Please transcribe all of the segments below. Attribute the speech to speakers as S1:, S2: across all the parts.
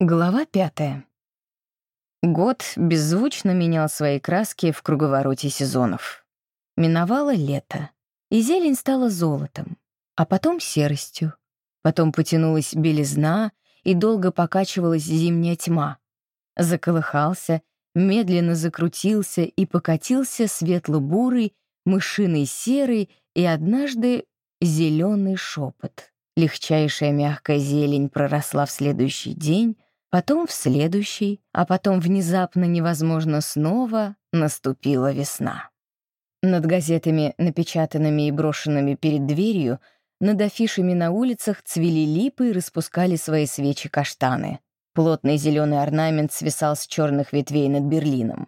S1: Глава пятая. Год беззвучно менял свои краски в круговороте сезонов. Миновало лето, и зелень стала золотом, а потом серостью. Потом потянулась белизна, и долго покачивалась зимняя тьма. Заколыхался, медленно закрутился и покатился светло-бурый, мышиный серый и однажды зеленый шепот. Легчайшая мягкая зелень проросла в следующий день, потом в следующий, а потом внезапно невозможно снова наступила весна. Над газетами, напечатанными и брошенными перед дверью, над афишами на улицах цвели липы и распускали свои свечи каштаны. Плотный зеленый орнамент свисал с черных ветвей над Берлином.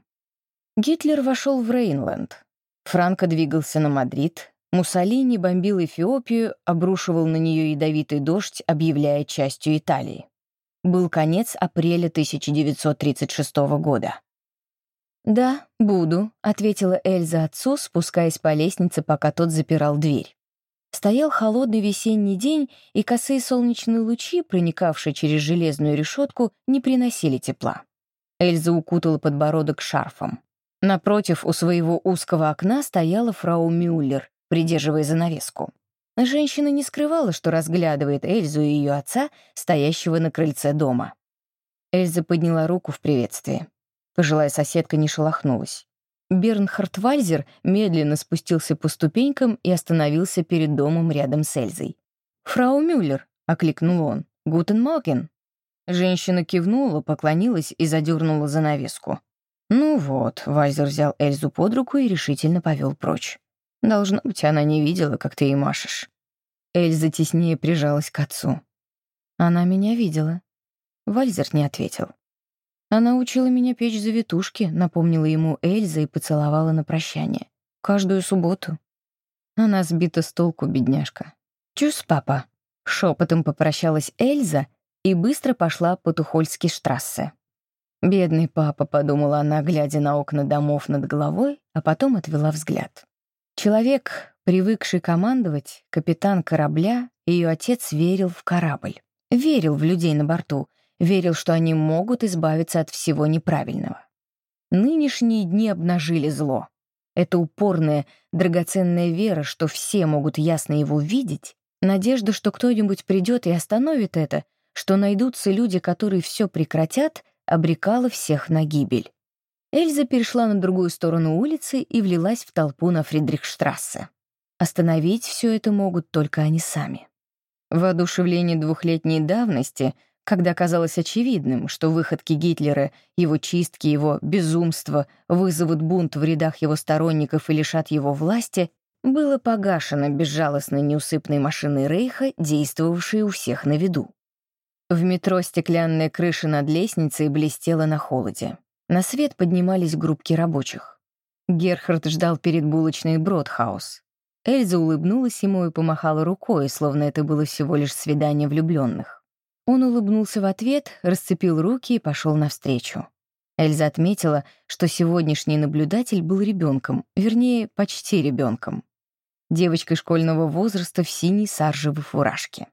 S1: Гитлер вошел в Рейнленд. Франко двигался на Мадрид, Муссолини бомбил Эфиопию, обрушивал на нее ядовитый дождь, объявляя частью Италии. Был конец апреля 1936 года. «Да, буду», — ответила Эльза отцу, спускаясь по лестнице, пока тот запирал дверь. Стоял холодный весенний день, и косые солнечные лучи, проникавшие через железную решетку, не приносили тепла. Эльза укутала подбородок шарфом. Напротив, у своего узкого окна стояла фрау Мюллер, придерживая занавеску. Женщина не скрывала, что разглядывает Эльзу и ее отца, стоящего на крыльце дома. Эльза подняла руку в приветствии. Пожилая соседка не шелохнулась. Бернхард Вальзер медленно спустился по ступенькам и остановился перед домом рядом с Эльзой. «Фрау Мюллер», — окликнул он, — «Guten Morgen». Женщина кивнула, поклонилась и задернула занавеску. «Ну вот», — Вальзер взял Эльзу под руку и решительно повел прочь. Должно быть, она не видела, как ты ей машешь. Эльза теснее прижалась к отцу. Она меня видела. Вальзер не ответил. Она учила меня печь завитушки, напомнила ему Эльза и поцеловала на прощание. Каждую субботу. Она сбита с толку, бедняжка. «Чус, папа!» Шепотом попрощалась Эльза и быстро пошла по Тухольски штрассе. «Бедный папа», — подумала она, глядя на окна домов над головой, а потом отвела взгляд. Человек, привыкший командовать, капитан корабля, ее отец верил в корабль. Верил в людей на борту, верил, что они могут избавиться от всего неправильного. Нынешние дни обнажили зло. Это упорная, драгоценная вера, что все могут ясно его видеть, надежда, что кто-нибудь придет и остановит это, что найдутся люди, которые все прекратят, обрекала всех на гибель. Эльза перешла на другую сторону улицы и влилась в толпу на Фридрихштрассе. Остановить все это могут только они сами. Воодушевление двухлетней давности, когда казалось очевидным, что выходки Гитлера, его чистки, его безумство вызовут бунт в рядах его сторонников и лишат его власти, было погашено безжалостной неусыпной машиной Рейха, действовавшей у всех на виду. В метро стеклянная крыша над лестницей блестела на холоде. На свет поднимались группки рабочих. Герхард ждал перед булочной Бродхаус. Эльза улыбнулась ему и помахала рукой, словно это было всего лишь свидание влюбленных. Он улыбнулся в ответ, расцепил руки и пошел навстречу. Эльза отметила, что сегодняшний наблюдатель был ребенком, вернее, почти ребенком. Девочкой школьного возраста в синей саржевой фуражке.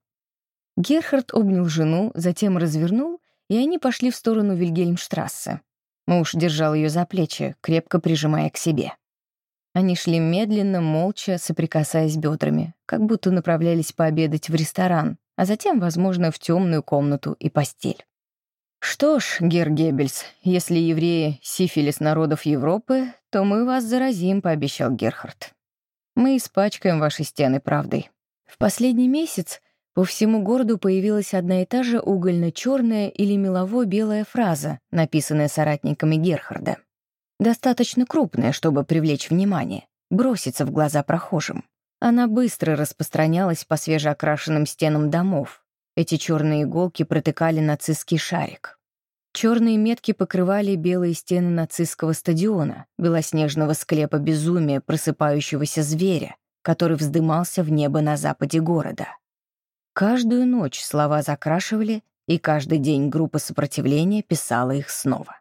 S1: Герхард обнял жену, затем развернул, и они пошли в сторону Вильгельмштрассе. Муж держал ее за плечи, крепко прижимая к себе. Они шли медленно, молча, соприкасаясь бедрами, как будто направлялись пообедать в ресторан, а затем, возможно, в темную комнату и постель. «Что ж, Гер Геббельс, если евреи — сифилис народов Европы, то мы вас заразим», — пообещал Герхард. «Мы испачкаем ваши стены правдой». В последний месяц по всему городу появилась одна и та же угольно-черная или мелово-белая фраза, написанная соратниками Герхарда. Достаточно крупная, чтобы привлечь внимание, броситься в глаза прохожим. Она быстро распространялась по свежеокрашенным стенам домов. Эти черные иголки протыкали нацистский шарик. Черные метки покрывали белые стены нацистского стадиона, белоснежного склепа безумия просыпающегося зверя, который вздымался в небо на западе города. Каждую ночь слова закрашивали, и каждый день группа сопротивления писала их снова.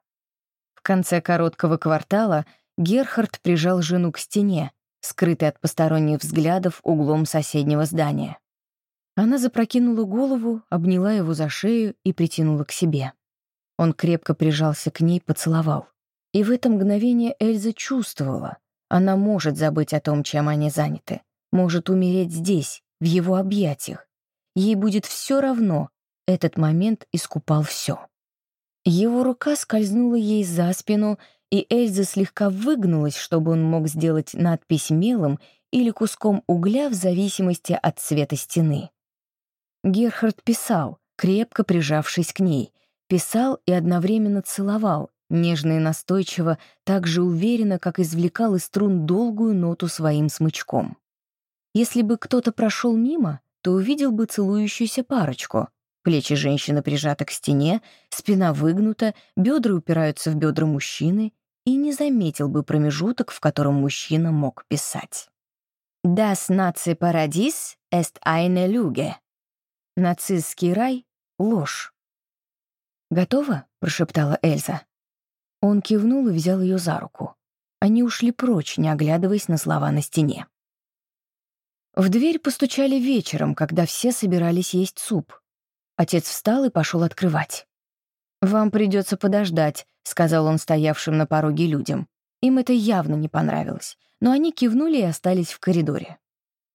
S1: В конце короткого квартала Герхард прижал жену к стене, скрытой от посторонних взглядов углом соседнего здания. Она запрокинула голову, обняла его за шею и притянула к себе. Он крепко прижался к ней, поцеловал. И в это мгновение Эльза чувствовала, она может забыть о том, чем они заняты, может умереть здесь, в его объятиях. Ей будет все равно, этот момент искупал все. Его рука скользнула ей за спину, и Эльза слегка выгнулась, чтобы он мог сделать надпись мелом или куском угля в зависимости от цвета стены. Герхард писал, крепко прижавшись к ней, писал и одновременно целовал, нежно и настойчиво, так же уверенно, как извлекал из струн долгую ноту своим смычком. Если бы кто-то прошел мимо, то увидел бы целующуюся парочку. Плечи женщины прижаты к стене, спина выгнута, бедра упираются в бедра мужчины, и не заметил бы промежуток, в котором мужчина мог писать. «Das Nazi Paradies est eine Lüge». «Нацистский рай — ложь». «Готово?» — прошептала Эльза. Он кивнул и взял ее за руку. Они ушли прочь, не оглядываясь на слова на стене. В дверь постучали вечером, когда все собирались есть суп. Отец встал и пошел открывать. «Вам придется подождать», — сказал он стоявшим на пороге людям. Им это явно не понравилось, но они кивнули и остались в коридоре.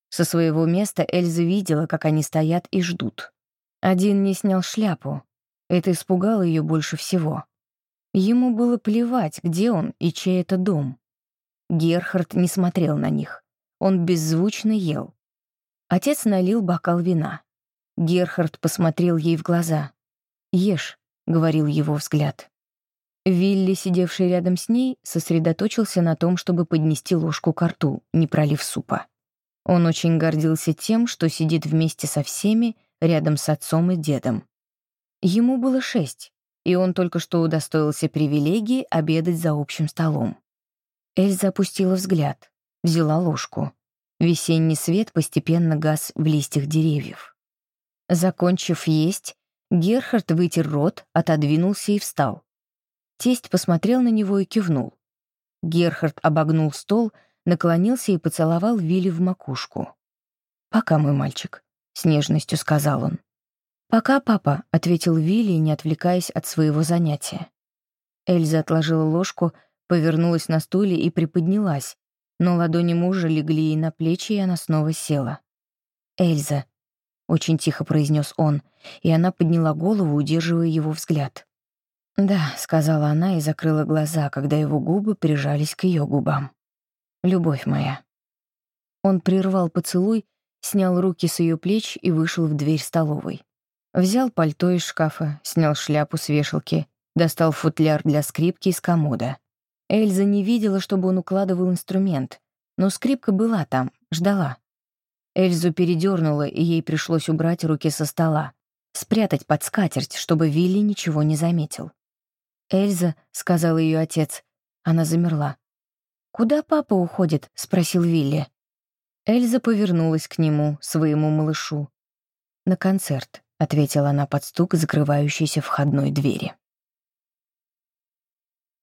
S1: Со своего места Эльза видела, как они стоят и ждут. Один не снял шляпу. Это испугало ее больше всего. Ему было плевать, где он и чей это дом. Герхард не смотрел на них. Он беззвучно ел. Отец налил бокал вина. Герхард посмотрел ей в глаза. «Ешь», — говорил его взгляд. Вилли, сидевший рядом с ней, сосредоточился на том, чтобы поднести ложку к рту, не пролив супа. Он очень гордился тем, что сидит вместе со всеми, рядом с отцом и дедом. Ему было шесть, и он только что удостоился привилегии обедать за общим столом. Эльза опустила взгляд, взяла ложку. Весенний свет постепенно гас в листьях деревьев. Закончив есть, Герхард вытер рот, отодвинулся и встал. Тесть посмотрел на него и кивнул. Герхард обогнул стол, наклонился и поцеловал Вилли в макушку. «Пока, мой мальчик», — с нежностью сказал он. «Пока, папа», — ответил Вилли, не отвлекаясь от своего занятия. Эльза отложила ложку, повернулась на стуле и приподнялась, но ладони мужа легли ей на плечи, и она снова села. «Эльза», — очень тихо произнес он, и она подняла голову, удерживая его взгляд. «Да», — сказала она и закрыла глаза, когда его губы прижались к ее губам. «Любовь моя». Он прервал поцелуй, снял руки с ее плеч и вышел в дверь столовой. Взял пальто из шкафа, снял шляпу с вешалки, достал футляр для скрипки из комода. Эльза не видела, чтобы он укладывал инструмент, но скрипка была там, ждала. Эльзу передернула, и ей пришлось убрать руки со стола, спрятать под скатерть, чтобы Вилли ничего не заметил. «Эльза», — сказал ее отец, она замерла. «Куда папа уходит?» — спросил Вилли. Эльза повернулась к нему, своему малышу. «На концерт», — ответила она под стук закрывающейся входной двери.